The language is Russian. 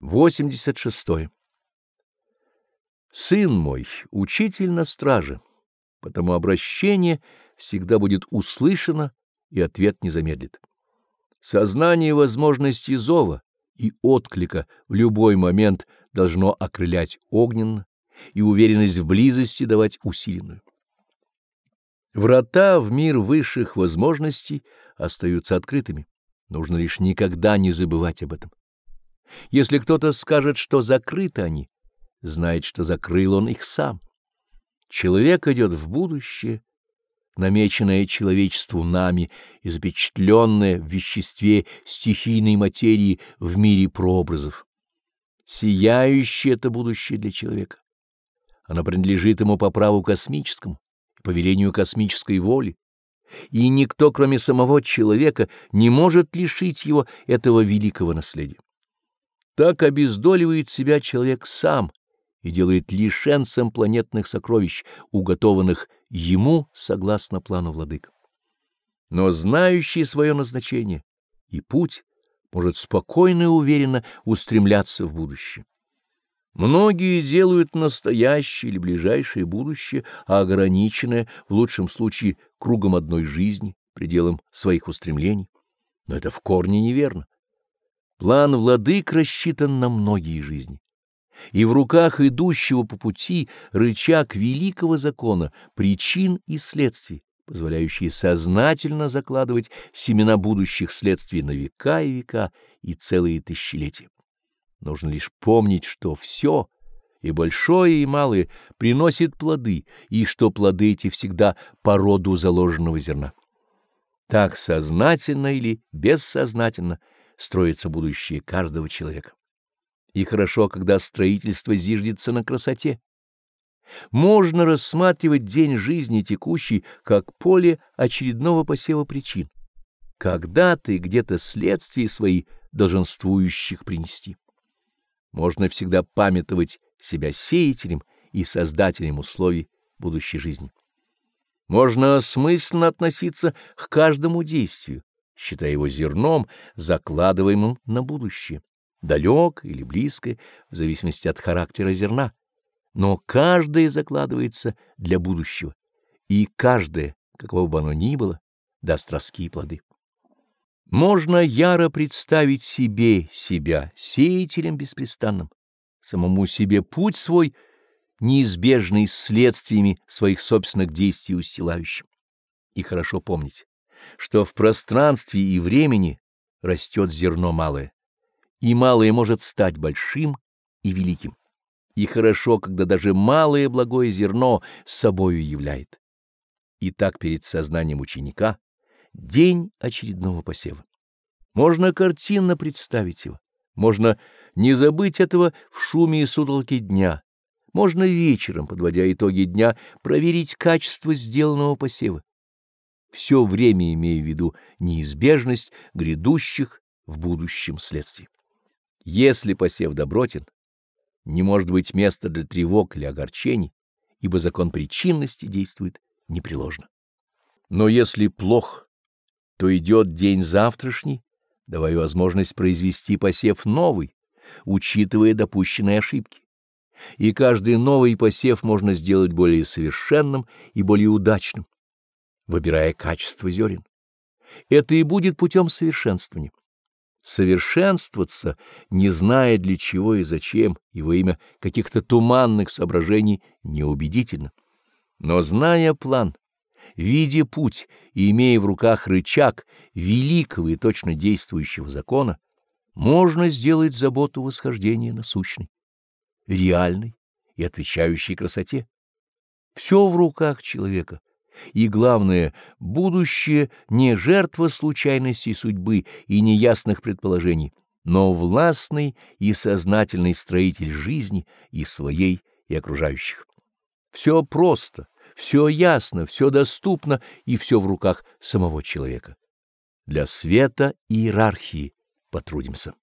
86. Сын мой, учитель на страже, потому обращение всегда будет услышано и ответ не замедлит. Сознание возможности зова и отклика в любой момент должно окрылять огненно и уверенность в близости давать усиленную. Врата в мир высших возможностей остаются открытыми. Нужно лишь никогда не забывать об этом. Если кто-то скажет, что закрыты они, знает, что закрыл он их сам. Человек идет в будущее, намеченное человечеству нами и в веществе стихийной материи в мире прообразов. Сияющее это будущее для человека. Оно принадлежит ему по праву космическому, по велению космической воли, и никто, кроме самого человека, не может лишить его этого великого наследия. Так обездоливает себя человек сам и делает лишенцем планетных сокровищ, уготованных ему согласно плану владык. Но знающий свое назначение и путь может спокойно и уверенно устремляться в будущее. Многие делают настоящее или ближайшее будущее, а ограниченное, в лучшем случае, кругом одной жизни, пределом своих устремлений. Но это в корне неверно. План владык рассчитан на многие жизни. И в руках идущего по пути рычаг великого закона, причин и следствий, позволяющие сознательно закладывать семена будущих следствий на века и века и целые тысячелетия. Нужно лишь помнить, что все, и большое, и малое, приносит плоды, и что плоды эти всегда по роду заложенного зерна. Так сознательно или бессознательно — строится будущее каждого человека. И хорошо, когда строительство зиждется на красоте. Можно рассматривать день жизни текущий как поле очередного посева причин. Когда ты где-то следствия свои долженствующих принести. Можно всегда памятовать себя сеятелем и создателем условий будущей жизни. Можно осмысленно относиться к каждому действию, считая его зерном, закладываемым на будущее, далек или близкое, в зависимости от характера зерна. Но каждое закладывается для будущего, и каждое, какого бы оно ни было, даст ростки и плоды. Можно яро представить себе себя сеятелем беспрестанным, самому себе путь свой, неизбежный следствиями своих собственных действий устилающим. И хорошо помнить, что в пространстве и времени растет зерно малое, и малое может стать большим и великим. И хорошо, когда даже малое благое зерно собою являет. И так перед сознанием ученика день очередного посева. Можно картинно представить его, можно не забыть этого в шуме и сутолке дня, можно вечером, подводя итоги дня, проверить качество сделанного посева все время имея в виду неизбежность грядущих в будущем следствий. Если посев добротен, не может быть места для тревог или огорчений, ибо закон причинности действует непреложно. Но если плох, то идет день завтрашний, давая возможность произвести посев новый, учитывая допущенные ошибки. И каждый новый посев можно сделать более совершенным и более удачным выбирая качество зерен. Это и будет путем совершенствования. Совершенствоваться, не зная для чего и зачем, и во имя каких-то туманных соображений, неубедительно. Но зная план, видя путь и имея в руках рычаг великого и точно действующего закона, можно сделать заботу восхождения насущной, реальной и отвечающей красоте. Все в руках человека, и, главное, будущее не жертва случайностей судьбы и неясных предположений, но властный и сознательный строитель жизни и своей, и окружающих. Все просто, все ясно, все доступно и все в руках самого человека. Для света иерархии потрудимся.